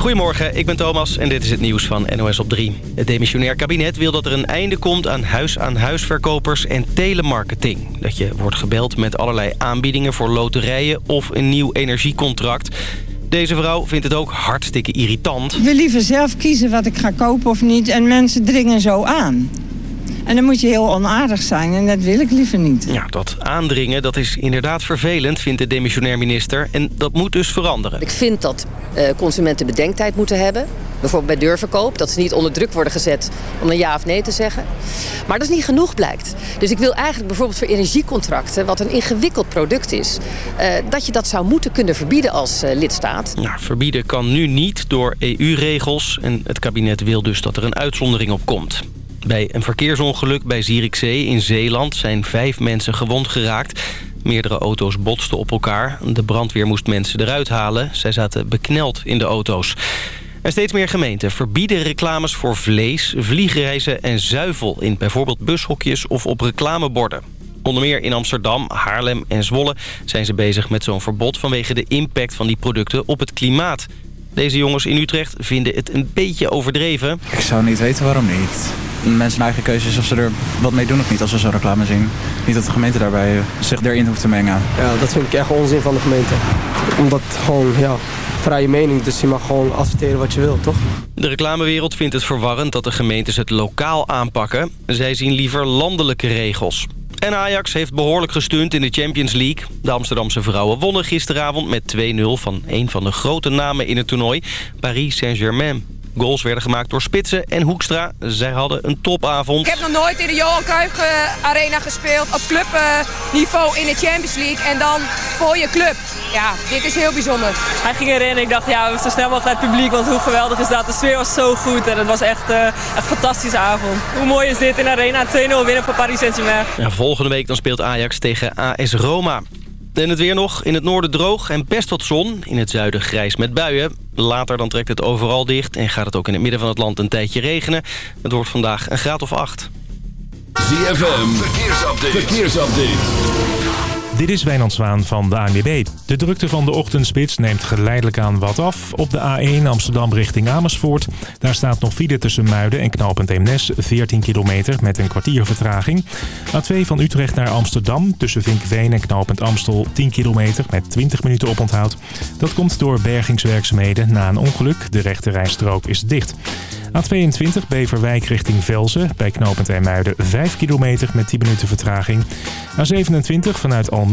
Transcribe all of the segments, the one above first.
Goedemorgen, ik ben Thomas en dit is het nieuws van NOS op 3. Het demissionair kabinet wil dat er een einde komt aan huis-aan-huisverkopers en telemarketing. Dat je wordt gebeld met allerlei aanbiedingen voor loterijen of een nieuw energiecontract. Deze vrouw vindt het ook hartstikke irritant. Ik wil liever zelf kiezen wat ik ga kopen of niet en mensen dringen zo aan. En dan moet je heel onaardig zijn en dat wil ik liever niet. Ja, dat aandringen dat is inderdaad vervelend, vindt de demissionair minister. En dat moet dus veranderen. Ik vind dat uh, consumenten bedenktijd moeten hebben. Bijvoorbeeld bij deurverkoop. Dat ze niet onder druk worden gezet om een ja of nee te zeggen. Maar dat is niet genoeg blijkt. Dus ik wil eigenlijk bijvoorbeeld voor energiecontracten... wat een ingewikkeld product is... Uh, dat je dat zou moeten kunnen verbieden als uh, lidstaat. Ja, verbieden kan nu niet door EU-regels. En het kabinet wil dus dat er een uitzondering op komt. Bij een verkeersongeluk bij Zierikzee in Zeeland zijn vijf mensen gewond geraakt. Meerdere auto's botsten op elkaar. De brandweer moest mensen eruit halen. Zij zaten bekneld in de auto's. En steeds meer gemeenten verbieden reclames voor vlees, vliegreizen en zuivel... in bijvoorbeeld bushokjes of op reclameborden. Onder meer in Amsterdam, Haarlem en Zwolle zijn ze bezig met zo'n verbod... vanwege de impact van die producten op het klimaat. Deze jongens in Utrecht vinden het een beetje overdreven. Ik zou niet weten waarom niet mensen eigen keuzes of ze er wat mee doen of niet als ze zo'n reclame zien. Niet dat de gemeente daarbij eh, zich erin hoeft te mengen. Ja, dat vind ik echt onzin van de gemeente. Omdat gewoon, ja, vrije mening, dus je mag gewoon adverteren wat je wilt, toch? De reclamewereld vindt het verwarrend dat de gemeentes het lokaal aanpakken. Zij zien liever landelijke regels. En Ajax heeft behoorlijk gesteund in de Champions League. De Amsterdamse vrouwen wonnen gisteravond met 2-0 van een van de grote namen in het toernooi, Paris Saint-Germain. Goals werden gemaakt door Spitsen en Hoekstra. Zij hadden een topavond. Ik heb nog nooit in de Johan Cruijff eh, Arena gespeeld. Op clubniveau in de Champions League. En dan voor je club. Ja, dit is heel bijzonder. Hij ging erin en ik dacht, ja, zo snel mogelijk het publiek. Want hoe geweldig is dat? De sfeer was zo goed en het was echt uh, een fantastische avond. Hoe mooi is dit in de Arena? 2-0 winnen voor Paris Saint-Germain. Ja, volgende week dan speelt Ajax tegen AS Roma. En het weer nog. In het noorden droog en best wat zon. In het zuiden grijs met buien. Later dan trekt het overal dicht en gaat het ook in het midden van het land een tijdje regenen. Het wordt vandaag een graad of acht. ZFM, verkeersupdate. verkeersupdate. Dit is Wijnand Zwaan van de ANWB. De drukte van de ochtendspits neemt geleidelijk aan wat af. Op de A1 Amsterdam richting Amersfoort. Daar staat nog file tussen Muiden en knooppunt Eemnes. 14 kilometer met een kwartier vertraging. A2 van Utrecht naar Amsterdam. Tussen Vinkveen en knooppunt Amstel 10 kilometer met 20 minuten oponthoud. Dat komt door bergingswerkzaamheden na een ongeluk. De rechte rijstrook is dicht. A22 Beverwijk richting Velzen. Bij knooppunt IJmuiden 5 kilometer met 10 minuten vertraging. A27 vanuit Almere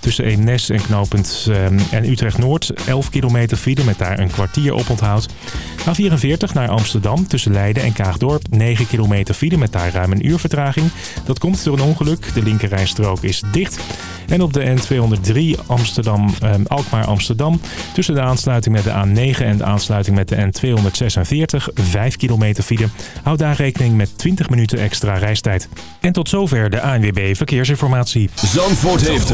tussen Eemnes en knooppunt ehm, en Utrecht-Noord 11 kilometer file met daar een kwartier op onthoud. A44 naar Amsterdam tussen Leiden en Kaagdorp 9 kilometer file met daar ruim een uur vertraging. Dat komt door een ongeluk. De linkerrijstrook is dicht. En op de N203 Amsterdam, eh, Alkmaar-Amsterdam tussen de aansluiting met de A9 en de aansluiting met de N246 5 kilometer file. Houd daar rekening met 20 minuten extra reistijd. En tot zover de ANWB Verkeersinformatie. Zandvoort heeft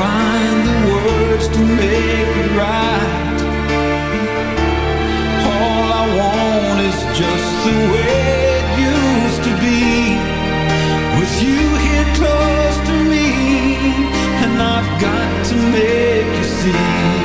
find the words to make it right. All I want is just the way it used to be. With you here close to me, and I've got to make you see.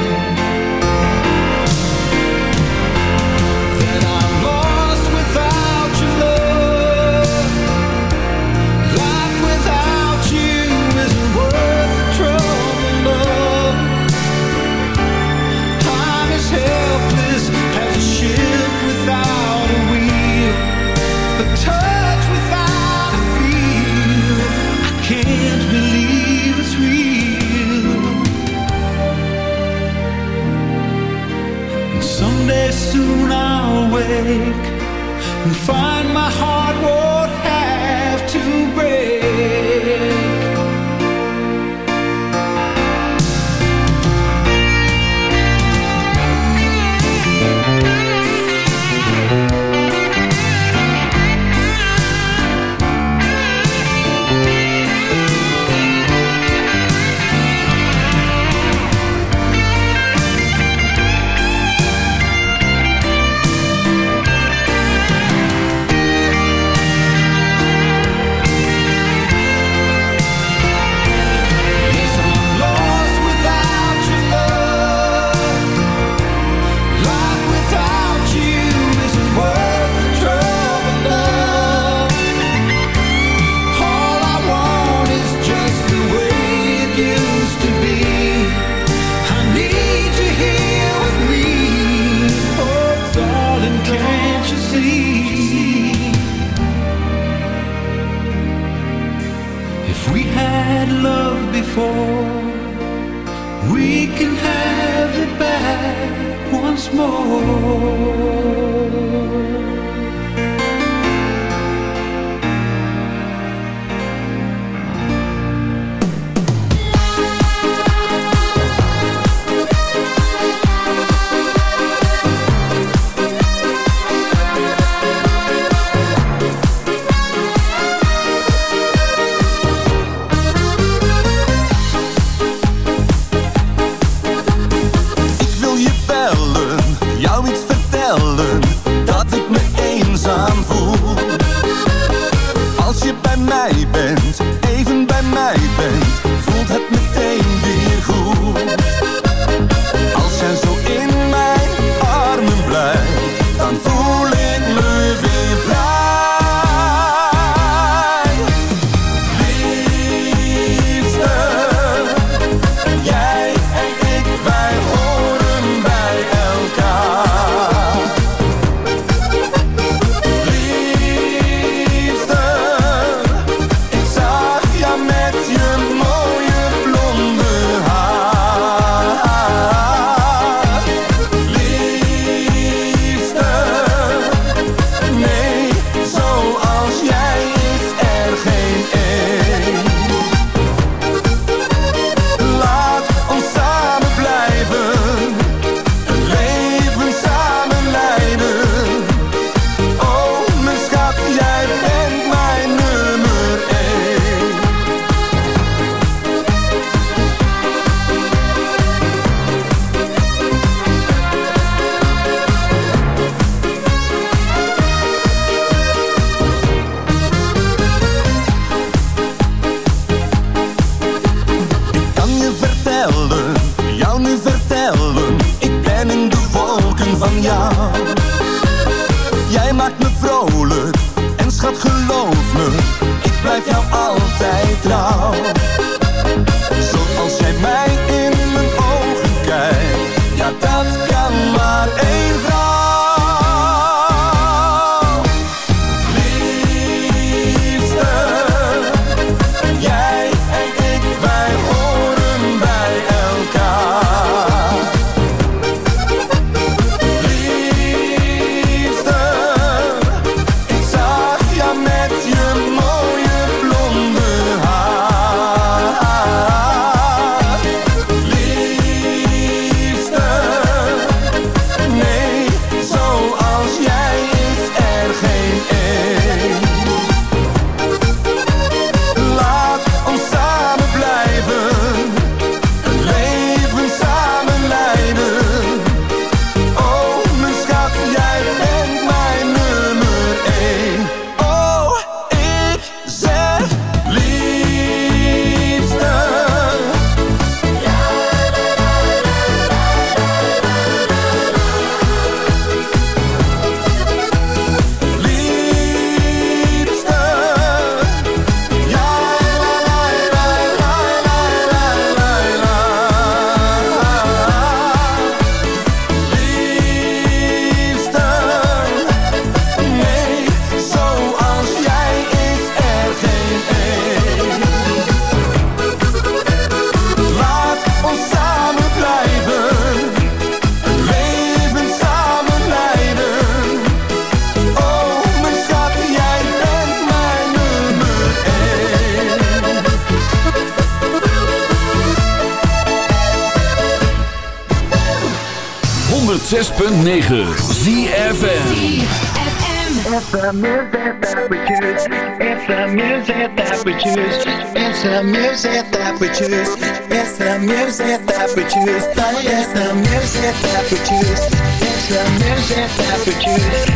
music that we choose. It's the music that we choose. It's the music that we choose. It's the music that we choose. It's the music that we choose. It's the music that we choose.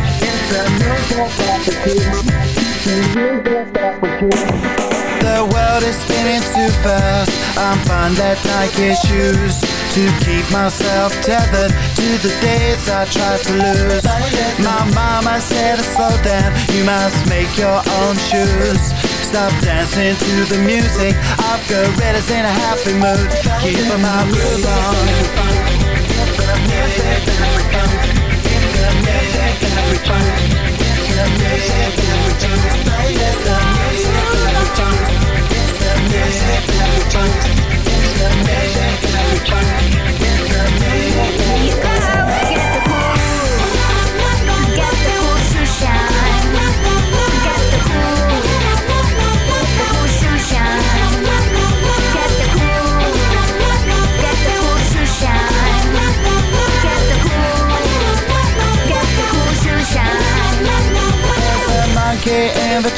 time find that Nike shoes To keep myself tethered to the days I tried to lose. My mama said to slow down, you must make your own shoes. Stop dancing to the music, I've got readers in a happy mood. Keep my groove on. Music,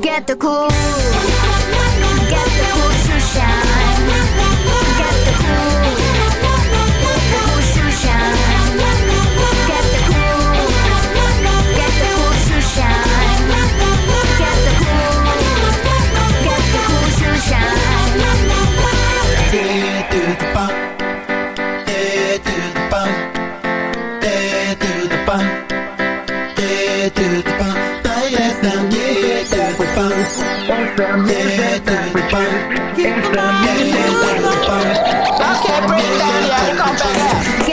Get the cool. Get the cool to shine. Get the cool. Cool to shine. I can't breathe down here, come back.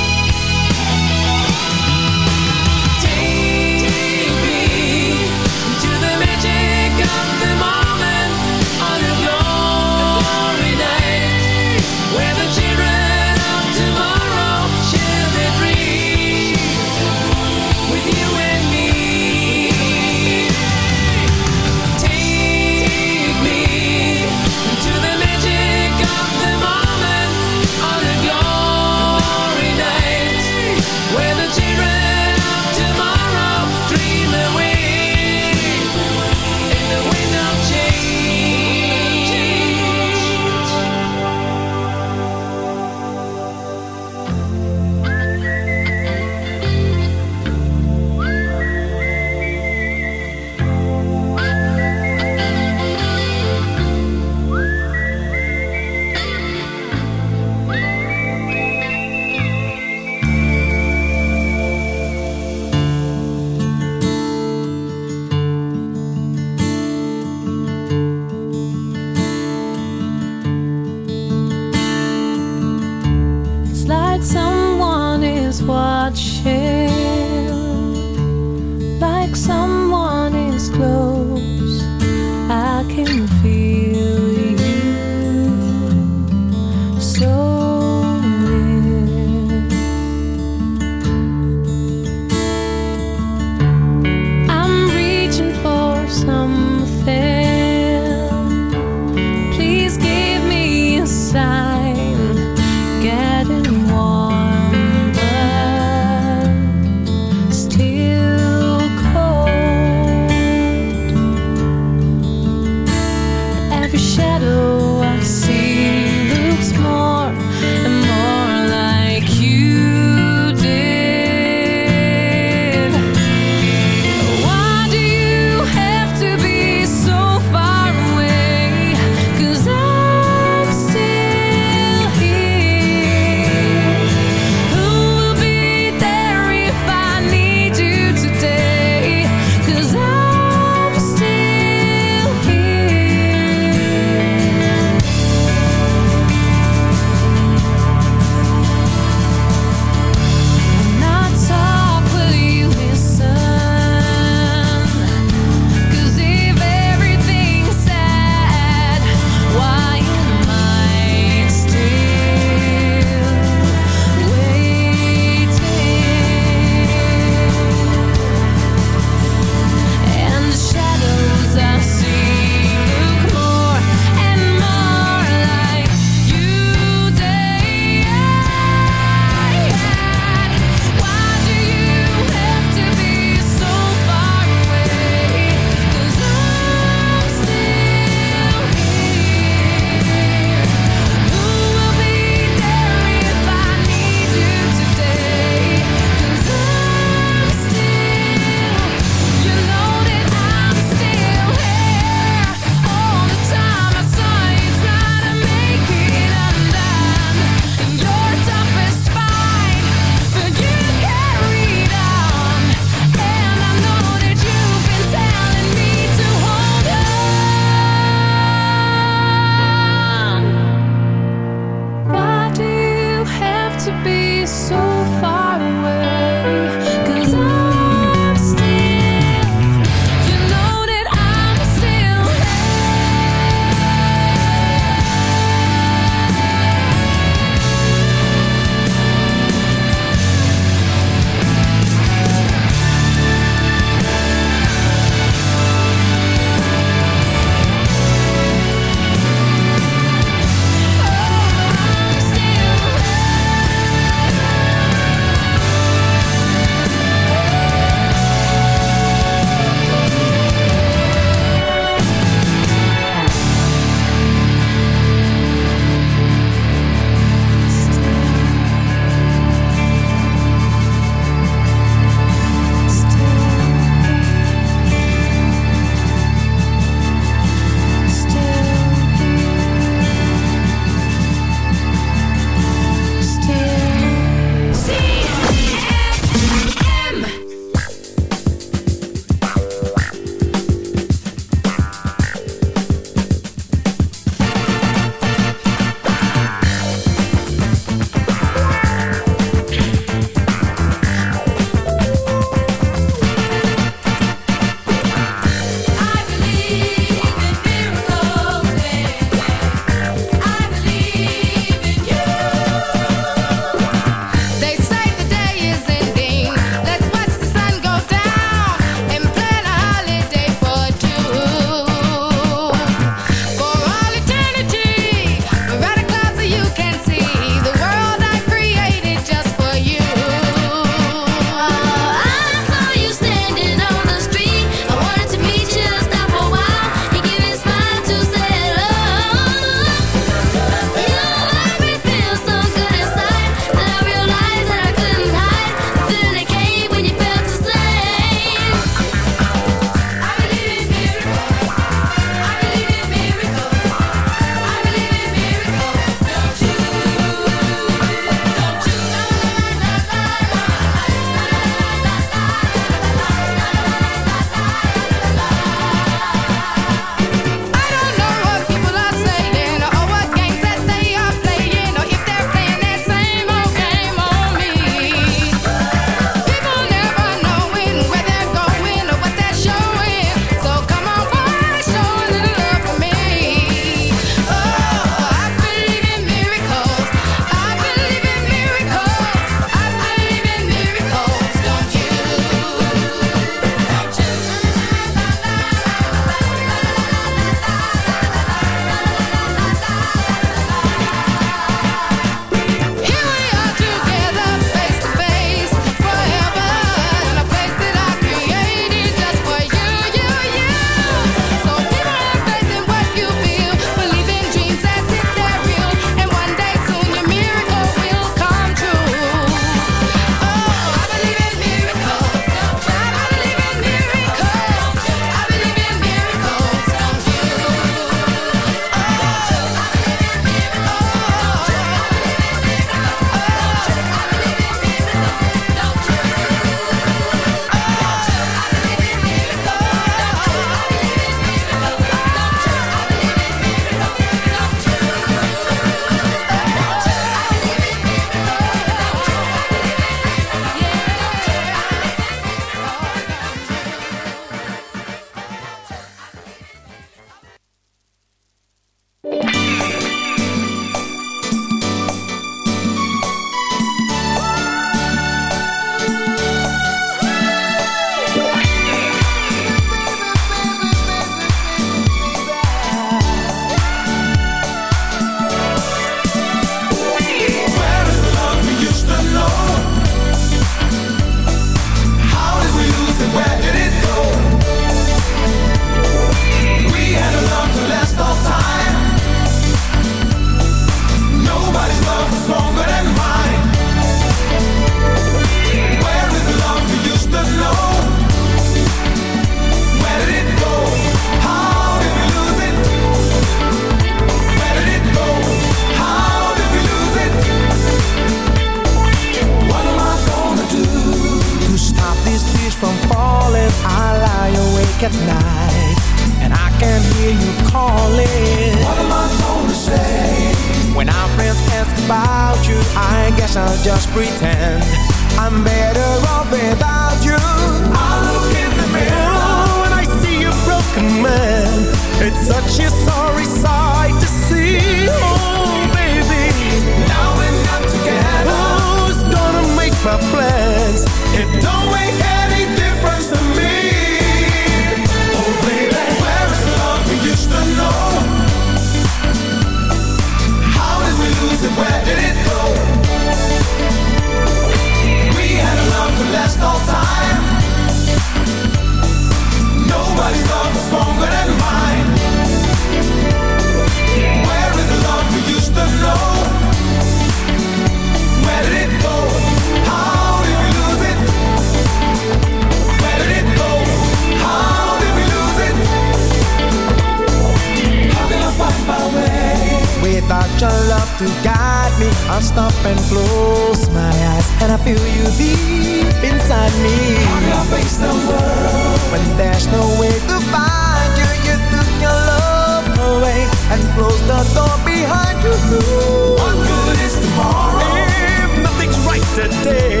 right today